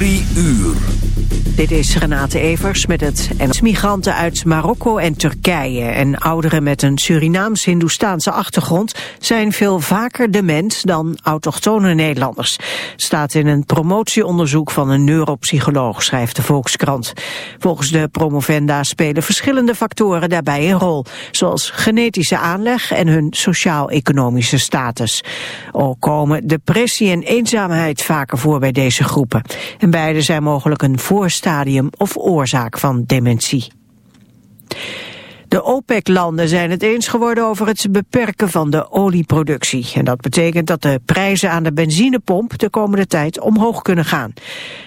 Uur. Dit is Renate Evers met het. Migranten uit Marokko en Turkije en ouderen met een Surinaams-Hindoestaanse achtergrond zijn veel vaker dement dan autochtone Nederlanders. Staat in een promotieonderzoek van een neuropsycholoog, schrijft de Volkskrant. Volgens de promovenda spelen verschillende factoren daarbij een rol, zoals genetische aanleg en hun sociaal-economische status. Ook komen depressie en eenzaamheid vaker voor bij deze groepen. En beide zijn mogelijk een voorstel stadium of oorzaak van dementie. De OPEC-landen zijn het eens geworden over het beperken van de olieproductie. En dat betekent dat de prijzen aan de benzinepomp de komende tijd omhoog kunnen gaan.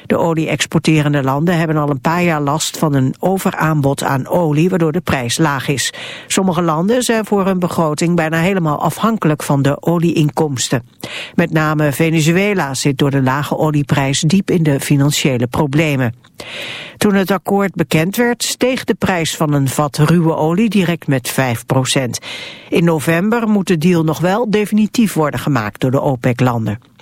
De olie-exporterende landen hebben al een paar jaar last van een overaanbod aan olie, waardoor de prijs laag is. Sommige landen zijn voor hun begroting bijna helemaal afhankelijk van de olieinkomsten. Met name Venezuela zit door de lage olieprijs diep in de financiële problemen. Toen het akkoord bekend werd, steeg de prijs van een vat ruwe olie direct met 5% In november moet de deal nog wel definitief worden gemaakt door de OPEC-landen.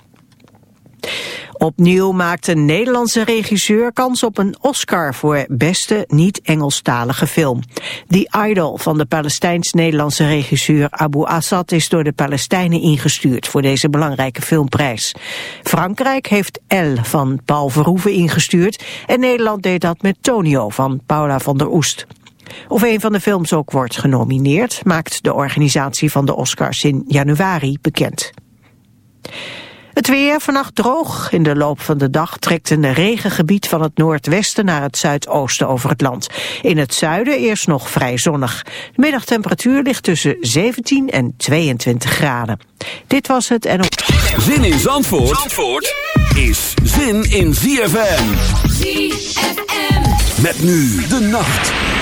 Opnieuw maakt een Nederlandse regisseur kans op een Oscar voor beste niet-Engelstalige film. The Idol van de Palestijns-Nederlandse regisseur Abu Assad is door de Palestijnen ingestuurd voor deze belangrijke filmprijs. Frankrijk heeft El van Paul Verhoeven ingestuurd en Nederland deed dat met Tonio van Paula van der Oest. Of een van de films ook wordt genomineerd, maakt de organisatie van de Oscars in januari bekend. Het weer vannacht droog. In de loop van de dag trekt een regengebied van het noordwesten naar het zuidoosten over het land. In het zuiden eerst nog vrij zonnig. De middagtemperatuur ligt tussen 17 en 22 graden. Dit was het en... Zin in Zandvoort, Zandvoort is zin in ZFM. ZFM. Met nu de nacht.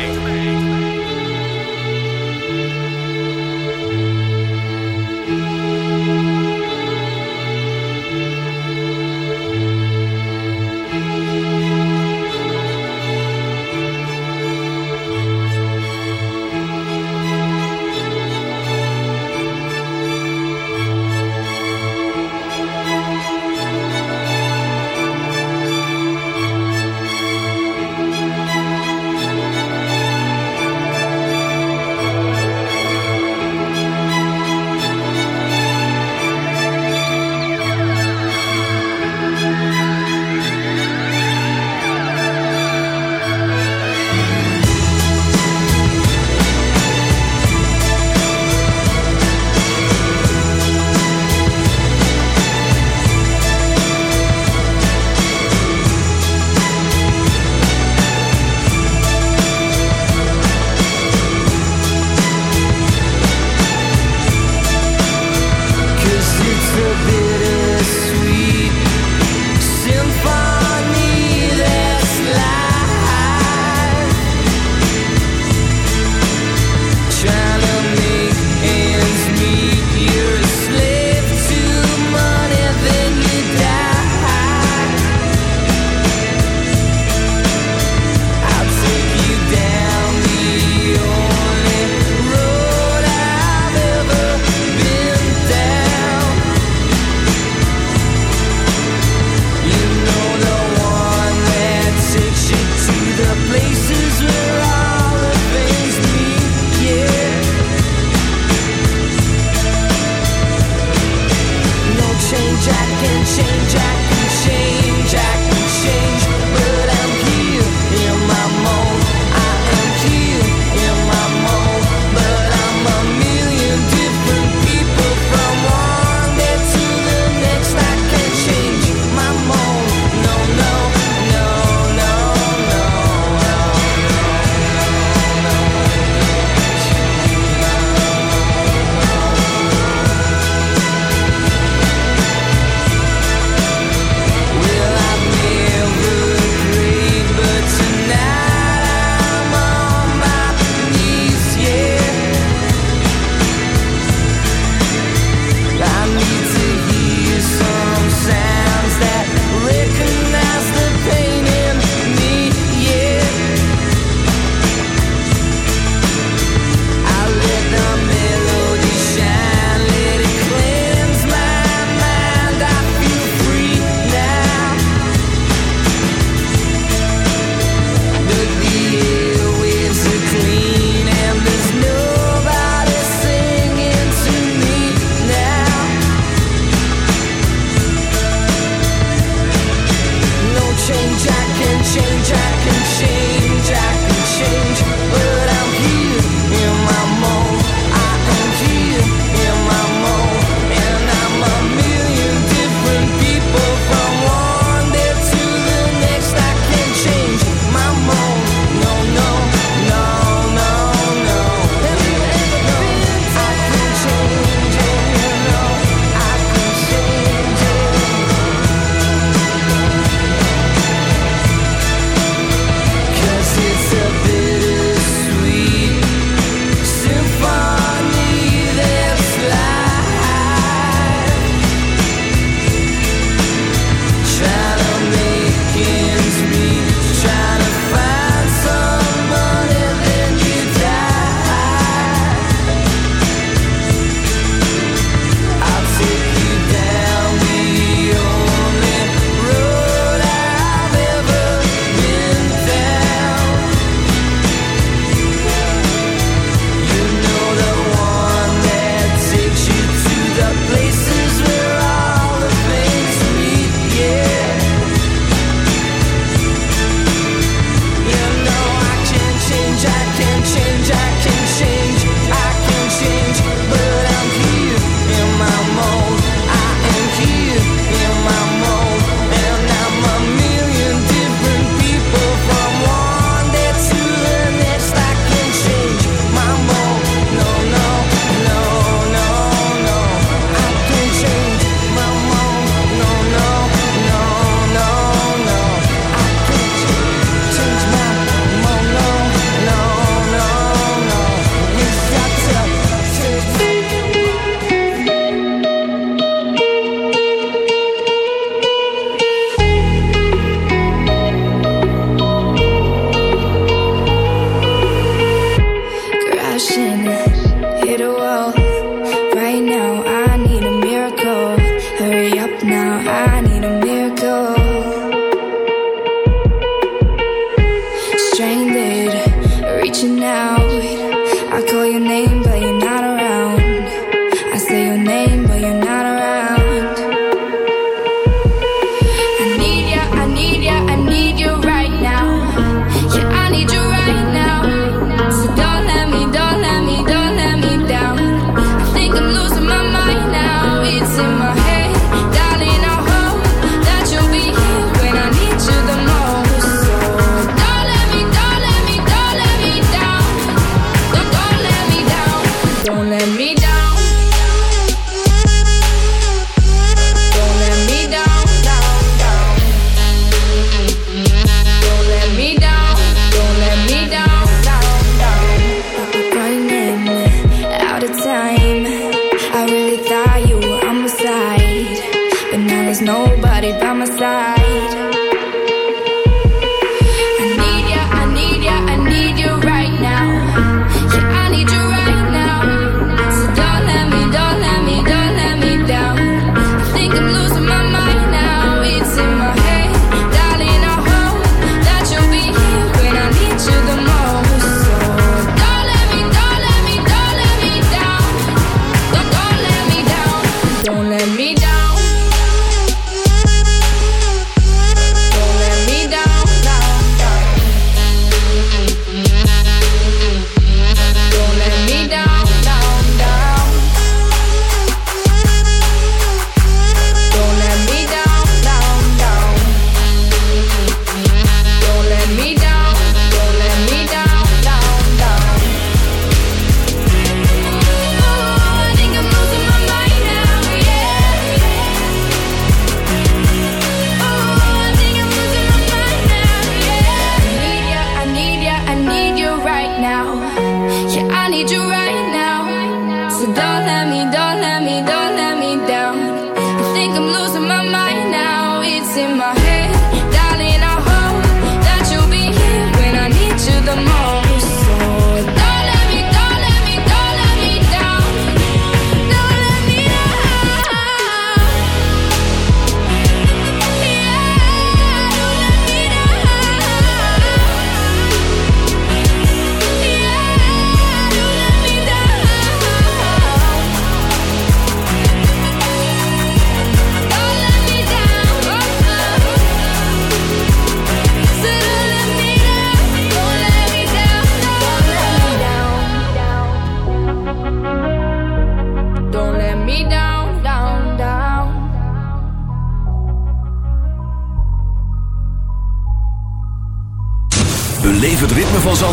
Chain Jack and Chain Jack.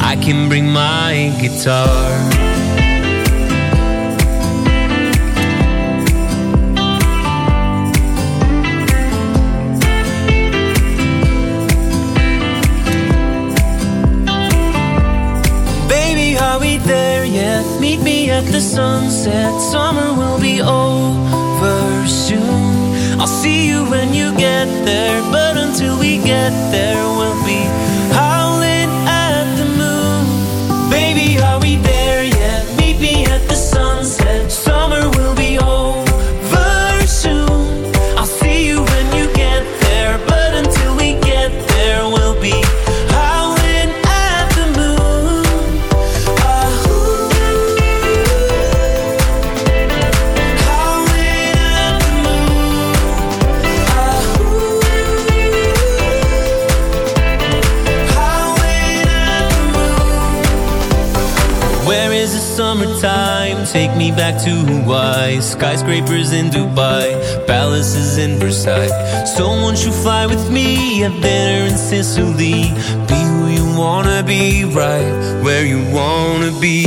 I can bring my guitar. Baby, are we there yet? Meet me at the sunset. Summer will be over soon. I'll see you when you get there But until we get there, we'll take me back to Hawaii. Skyscrapers in Dubai, palaces in Versailles. So won't you fly with me, up there in Sicily. Be who you wanna be, right where you wanna be.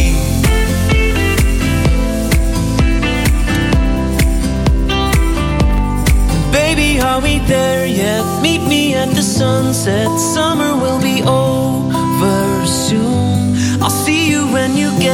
Baby, are we there yet? Meet me at the sunset, summer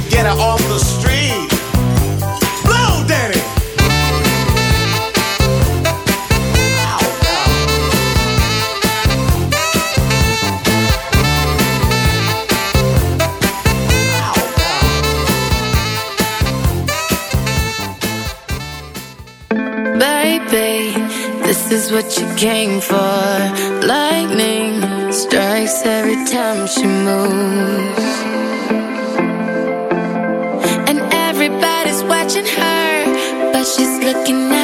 should get her off the street. Blow, Danny! This is what you came for. Lightning strikes every time she moves. Watching her, but she's looking at